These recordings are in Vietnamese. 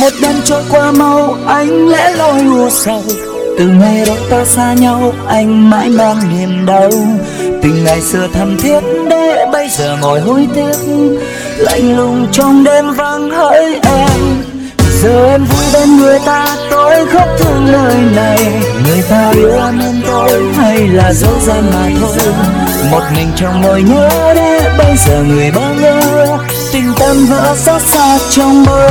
một đêm trôi qua mau anh lẽ loi u sầu. Từ ngày đó ta xa nhau, anh mãi mang niềm đau. Tình ngày xưa thầm thiết để bây giờ ngồi hối tiếc. Lạnh lùng trong đêm vắng hỡi em. Giờ em vui bên người ta, tôi khóc thương lời này. Người ta yêu nên tôi hay là dấu gian mà thôi. Một mình trong nỗi nhớ để bây giờ người bơ tan vỡ xót xa trong mơ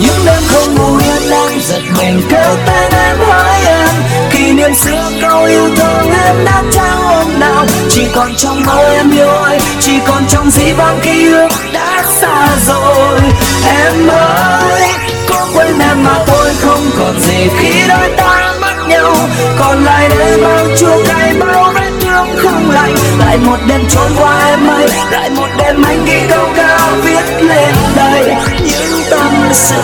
những đêm không ngủ yên đang giật mình kêu tên em hỏi em. Kỷ niệm xưa câu yêu thương em đã trao hôm nào. Chỉ còn trong mơ em yêu ơi, chỉ còn trong dĩ vãng ký ức đã xa rồi. Em ơi, có quên em mà thôi, không còn gì khi đôi ta mất nhau. Còn lại đây bao chua cay bao không lành. Lại một đêm trôi qua em ơi, lại một đêm anh ghi câu ca viết lên đây. Những tâm sự